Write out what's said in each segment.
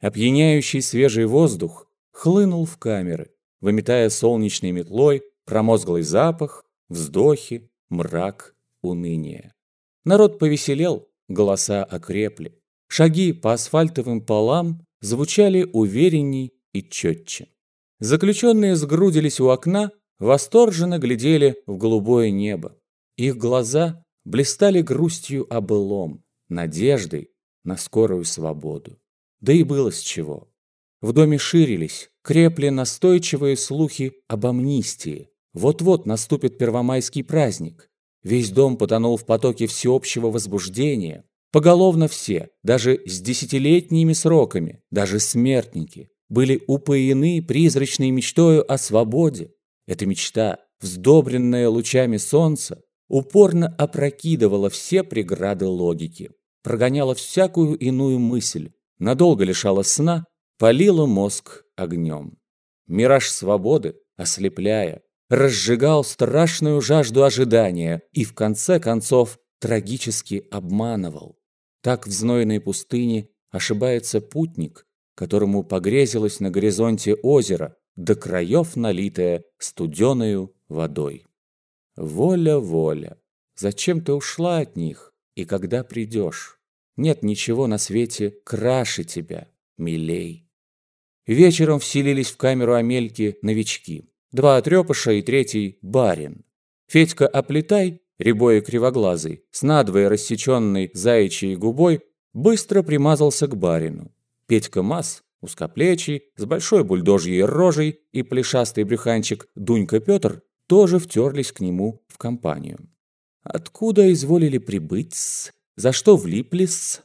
Опьяняющий свежий воздух хлынул в камеры, выметая солнечной метлой промозглый запах, вздохи, мрак, уныние. Народ повеселел, голоса окрепли. Шаги по асфальтовым полам звучали уверенней и четче. Заключенные сгрудились у окна, восторженно глядели в голубое небо. Их глаза блистали грустью о былом, надеждой на скорую свободу. Да и было с чего. В доме ширились, крепли настойчивые слухи об амнистии. Вот-вот наступит первомайский праздник. Весь дом потонул в потоке всеобщего возбуждения. Поголовно все, даже с десятилетними сроками, даже смертники, были упоены призрачной мечтою о свободе. Эта мечта, вздобренная лучами солнца, упорно опрокидывала все преграды логики, прогоняла всякую иную мысль, надолго лишала сна, палила мозг огнем. Мираж свободы, ослепляя, разжигал страшную жажду ожидания и в конце концов трагически обманывал. Так в знойной пустыне ошибается путник, которому погрезилось на горизонте озеро, до краев налитое студеною водой. Воля, воля, зачем ты ушла от них и когда придешь? Нет ничего на свете краше тебя, милей. Вечером вселились в камеру Амельки новички. Два отрепыша и третий – барин. Федька Оплетай, рябой и кривоглазый, с надвое рассеченной заячьей губой, быстро примазался к барину. Петька Мас, узкоплечий, с большой бульдожьей рожей и плешастый брюханчик Дунька Петр тоже втерлись к нему в компанию. Откуда изволили прибыть? За что влипли-с?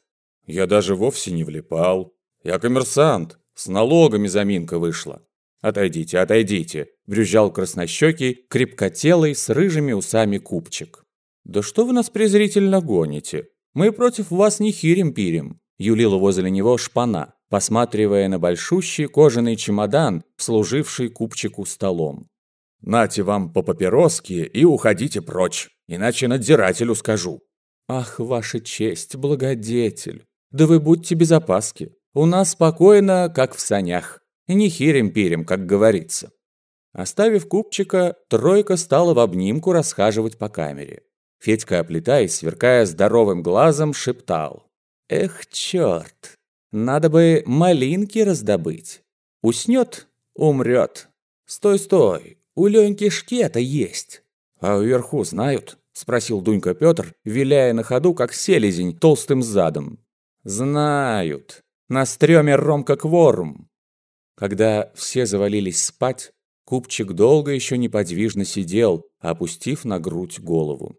Я даже вовсе не влипал. Я коммерсант. С налогами заминка вышла. «Отойдите, отойдите!» – брюзжал краснощекий, крепкотелый, с рыжими усами купчик. «Да что вы нас презрительно гоните? Мы против вас не хирим-пирим!» – юлила возле него шпана, посматривая на большущий кожаный чемодан, служивший купчику столом. «Нате вам по папироске и уходите прочь, иначе надзирателю скажу». «Ах, ваша честь, благодетель! Да вы будьте без опаски. У нас спокойно, как в санях. Не хирим-пирим, как говорится. Оставив купчика, тройка стала в обнимку расхаживать по камере. Федька, оплетаясь, сверкая здоровым глазом, шептал. «Эх, черт! Надо бы малинки раздобыть. Уснет — умрет. Стой-стой, у Леньки шкета есть. А вверху знают?» — спросил Дунька Петр, виляя на ходу, как селезень, толстым задом. «Знают. На стреме Ромка Кворум. Когда все завалились спать, купчик долго еще неподвижно сидел, опустив на грудь голову.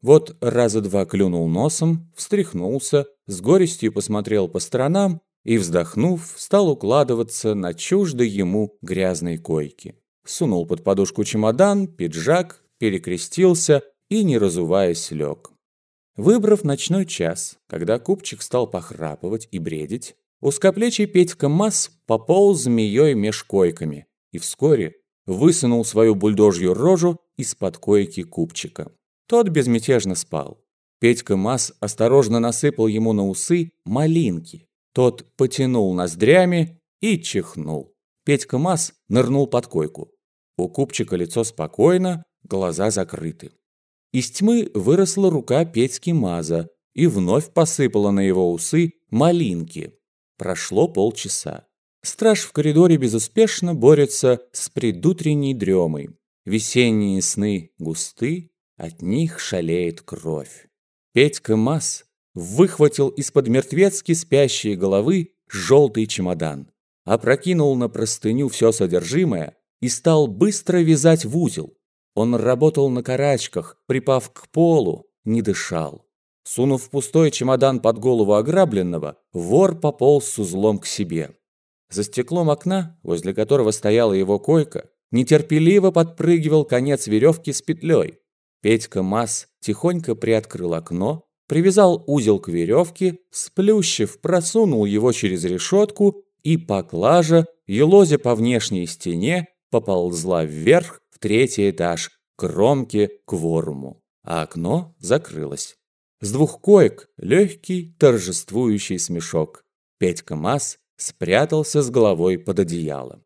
Вот раза два клюнул носом, встряхнулся, с горестью посмотрел по сторонам и, вздохнув, стал укладываться на чуждой ему грязной койке. Сунул под подушку чемодан, пиджак, перекрестился и, не разуваясь, лег. Выбрав ночной час, когда купчик стал похрапывать и бредить, Узкоплечий Петька Масс пополз змеей меж койками и вскоре высунул свою бульдожью рожу из-под койки купчика. Тот безмятежно спал. Петька Масс осторожно насыпал ему на усы малинки. Тот потянул ноздрями и чихнул. Петька Масс нырнул под койку. У купчика лицо спокойно, глаза закрыты. Из тьмы выросла рука Петьки Маза и вновь посыпала на его усы малинки. Прошло полчаса. Страж в коридоре безуспешно борется с предутренней дремой. Весенние сны густы, от них шалеет кровь. Петька Мас выхватил из-под мертвецки спящей головы желтый чемодан, опрокинул на простыню все содержимое и стал быстро вязать в узел. Он работал на карачках, припав к полу, не дышал. Сунув пустой чемодан под голову ограбленного, вор пополз с узлом к себе. За стеклом окна, возле которого стояла его койка, нетерпеливо подпрыгивал конец веревки с петлей. Петька Мас тихонько приоткрыл окно, привязал узел к веревке, сплющив, просунул его через решетку, и поклажа, елозя по внешней стене, поползла вверх третий этаж, к кромке а окно закрылось. С двух коек легкий торжествующий смешок. Петька Мас спрятался с головой под одеяло.